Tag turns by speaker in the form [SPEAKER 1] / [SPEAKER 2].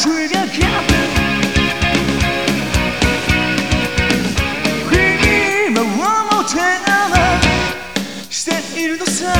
[SPEAKER 1] trigger captain Cream, a warm hotel Stand in the sun